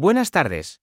Buenas tardes.